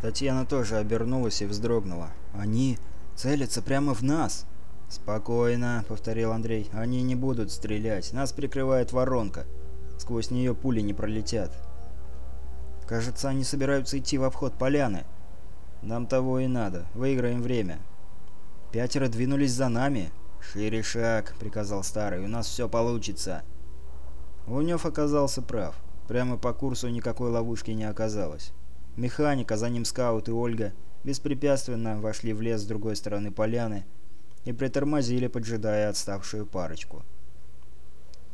Татьяна тоже обернулась и вздрогнула. «Они целятся прямо в нас!» «Спокойно», — повторил Андрей. «Они не будут стрелять. Нас прикрывает воронка. Сквозь нее пули не пролетят». «Кажется, они собираются идти в обход поляны». «Нам того и надо. Выиграем время». «Пятеро двинулись за нами». «Шире шаг», — приказал Старый. «У нас все получится». Лунев оказался прав. Прямо по курсу никакой ловушки не оказалось. Механика, за ним скаут и Ольга, беспрепятственно вошли в лес с другой стороны поляны и притормозили, поджидая отставшую парочку.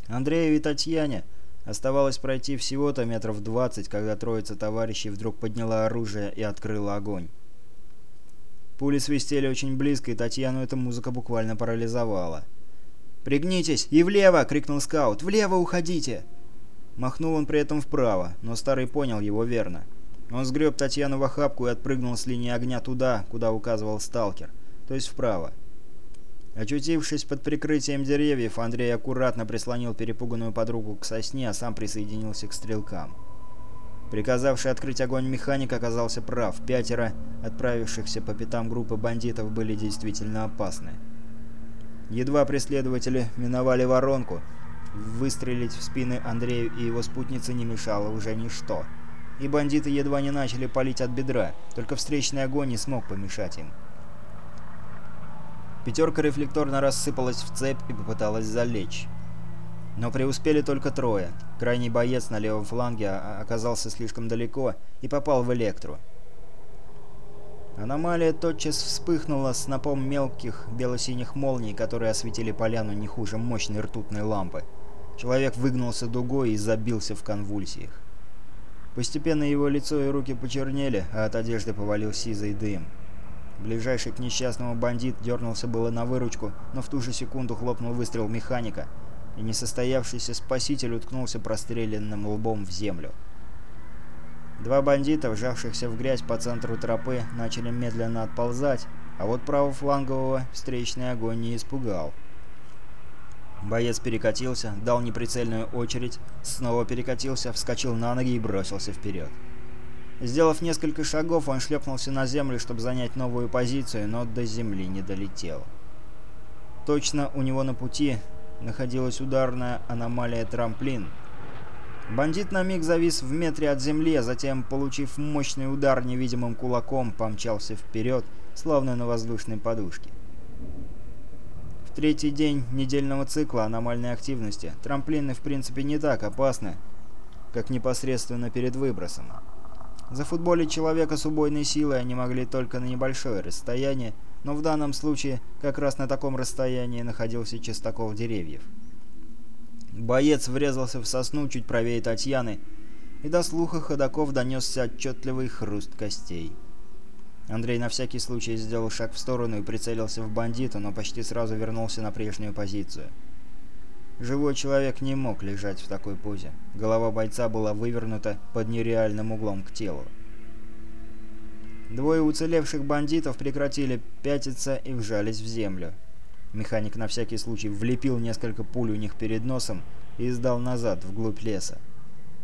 Андрею и Татьяне оставалось пройти всего-то метров двадцать, когда троица товарищей вдруг подняла оружие и открыла огонь. Пули свистели очень близко, и Татьяну эта музыка буквально парализовала. «Пригнитесь! И влево!» — крикнул скаут. «Влево уходите!» Махнул он при этом вправо, но старый понял его верно. Он сгреб Татьяну в охапку и отпрыгнул с линии огня туда, куда указывал сталкер, то есть вправо. Очутившись под прикрытием деревьев, Андрей аккуратно прислонил перепуганную подругу к сосне, а сам присоединился к стрелкам. Приказавший открыть огонь механик оказался прав. Пятеро отправившихся по пятам группы бандитов были действительно опасны. Едва преследователи миновали воронку, выстрелить в спины Андрею и его спутнице не мешало уже ничто — И бандиты едва не начали палить от бедра, только встречный огонь не смог помешать им. Пятерка рефлекторно рассыпалась в цепь и попыталась залечь. Но преуспели только трое. Крайний боец на левом фланге оказался слишком далеко и попал в электру. Аномалия тотчас вспыхнула снопом мелких бело-синих молний, которые осветили поляну не хуже мощной ртутной лампы. Человек выгнулся дугой и забился в конвульсиях. Постепенно его лицо и руки почернели, а от одежды повалил сизый дым. Ближайший к несчастному бандит дернулся было на выручку, но в ту же секунду хлопнул выстрел механика, и несостоявшийся спаситель уткнулся простреленным лбом в землю. Два бандита, вжавшихся в грязь по центру тропы, начали медленно отползать, а вот правофлангового встречный огонь не испугал. Боец перекатился, дал неприцельную очередь, снова перекатился, вскочил на ноги и бросился вперед. Сделав несколько шагов, он шлепнулся на землю, чтобы занять новую позицию, но до земли не долетел. Точно у него на пути находилась ударная аномалия трамплин. Бандит на миг завис в метре от земли, а затем, получив мощный удар невидимым кулаком, помчался вперед, словно на воздушной подушке. Третий день недельного цикла аномальной активности. Трамплины в принципе не так опасны, как непосредственно перед выбросом. За Зафутболить человека с убойной силой они могли только на небольшое расстояние, но в данном случае как раз на таком расстоянии находился частокол деревьев. Боец врезался в сосну чуть правее Татьяны, и до слуха ходаков донесся отчетливый хруст костей. Андрей на всякий случай сделал шаг в сторону и прицелился в бандита, но почти сразу вернулся на прежнюю позицию. Живой человек не мог лежать в такой позе. Голова бойца была вывернута под нереальным углом к телу. Двое уцелевших бандитов прекратили пятиться и вжались в землю. Механик на всякий случай влепил несколько пуль у них перед носом и сдал назад, вглубь леса.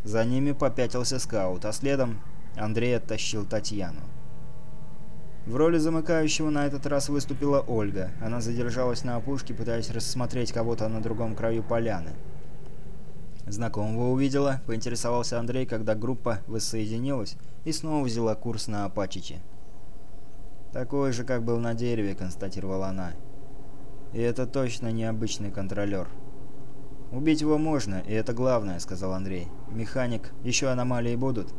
За ними попятился скаут, а следом Андрей оттащил Татьяну. В роли замыкающего на этот раз выступила Ольга. Она задержалась на опушке, пытаясь рассмотреть кого-то на другом краю поляны. Знакомого увидела, поинтересовался Андрей, когда группа воссоединилась и снова взяла курс на Апачичи. «Такой же, как был на дереве», — констатировала она. «И это точно необычный контролер». «Убить его можно, и это главное», — сказал Андрей. «Механик, еще аномалии будут?»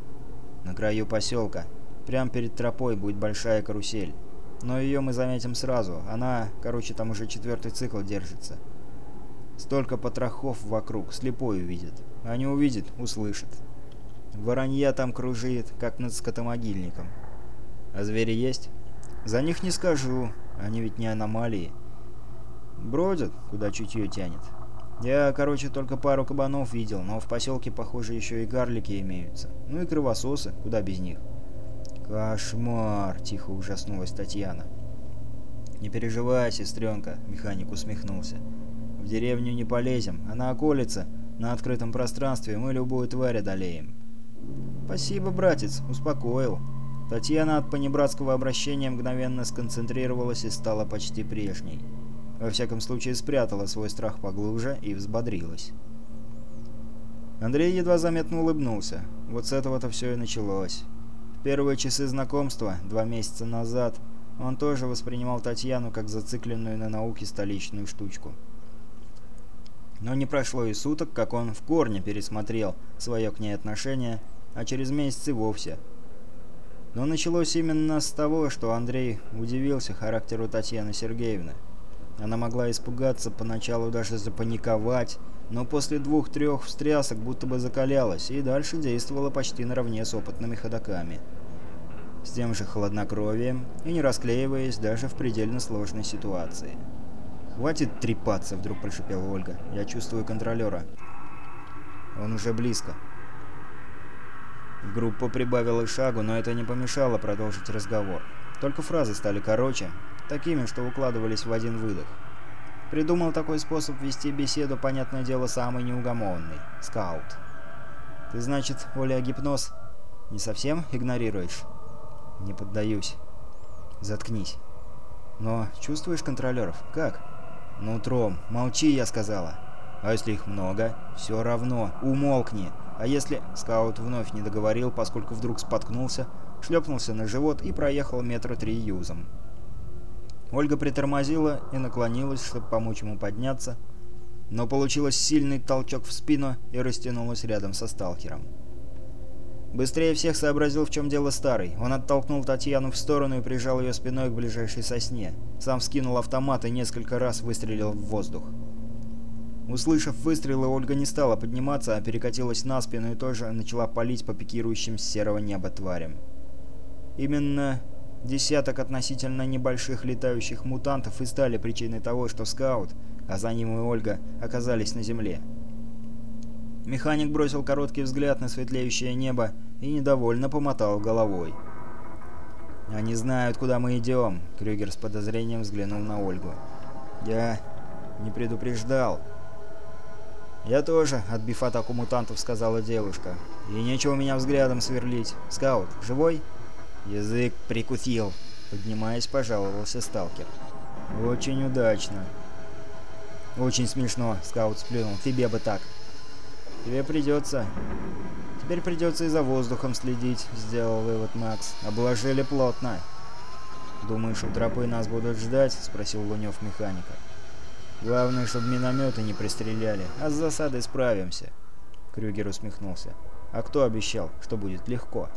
«На краю поселка», Прямо перед тропой будет большая карусель. Но ее мы заметим сразу. Она, короче, там уже четвертый цикл держится. Столько потрохов вокруг, слепой увидит. А не увидит, услышит. Воронья там кружит, как над скотомогильником. А звери есть? За них не скажу, они ведь не аномалии. Бродят, куда чутье тянет. Я, короче, только пару кабанов видел, но в поселке, похоже, еще и гарлики имеются. Ну и кровососы, куда без них. «Кошмар!» — тихо ужаснулась Татьяна. «Не переживай, сестренка!» — механик усмехнулся. «В деревню не полезем, она околится. На открытом пространстве мы любую тварь одолеем». «Спасибо, братец, успокоил». Татьяна от понебратского обращения мгновенно сконцентрировалась и стала почти прежней. Во всяком случае, спрятала свой страх поглубже и взбодрилась. Андрей едва заметно улыбнулся. Вот с этого-то все и началось. Первые часы знакомства, два месяца назад, он тоже воспринимал Татьяну как зацикленную на науке столичную штучку. Но не прошло и суток, как он в корне пересмотрел свое к ней отношение, а через месяц и вовсе. Но началось именно с того, что Андрей удивился характеру Татьяны Сергеевны. Она могла испугаться, поначалу даже запаниковать, но после двух-трех встрясок будто бы закалялась и дальше действовала почти наравне с опытными ходоками. С тем же холоднокровием и не расклеиваясь даже в предельно сложной ситуации. «Хватит трепаться!» — вдруг прошипела Ольга. «Я чувствую контролера. Он уже близко». Группа прибавила шагу, но это не помешало продолжить разговор. Только фразы стали короче, такими, что укладывались в один выдох. Придумал такой способ вести беседу, понятное дело, самый неугомонный. Скаут. Ты, значит, Оля, гипноз не совсем игнорируешь? Не поддаюсь. Заткнись. Но чувствуешь контролеров? Как? Нутром. молчи, я сказала. А если их много? Все равно. Умолкни. А если... Скаут вновь не договорил, поскольку вдруг споткнулся, шлепнулся на живот и проехал метра три юзом. Ольга притормозила и наклонилась, чтобы помочь ему подняться, но получилось сильный толчок в спину и растянулась рядом со сталкером. Быстрее всех сообразил, в чем дело старый. Он оттолкнул Татьяну в сторону и прижал ее спиной к ближайшей сосне. Сам скинул автомат и несколько раз выстрелил в воздух. Услышав выстрелы, Ольга не стала подниматься, а перекатилась на спину и тоже начала палить по пикирующим с серого неба тварям. Именно Десяток относительно небольших летающих мутантов и стали причиной того, что скаут, а за ним и Ольга, оказались на земле. Механик бросил короткий взгляд на светлеющее небо и недовольно помотал головой. «Они знают, куда мы идем», — Крюгер с подозрением взглянул на Ольгу. «Я не предупреждал». «Я тоже», — отбив атаку мутантов, сказала девушка. «И нечего меня взглядом сверлить. Скаут, живой?» «Язык прикусил», — поднимаясь, пожаловался сталкер. «Очень удачно». «Очень смешно», — скаут сплюнул. «Тебе бы так». «Тебе придется...» «Теперь придется и за воздухом следить», — сделал вывод Макс. «Обложили плотно». «Думаешь, у тропы нас будут ждать?» — спросил Лунев механика. «Главное, чтобы минометы не пристреляли, а с засадой справимся». Крюгер усмехнулся. «А кто обещал, что будет легко?»